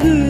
அழகு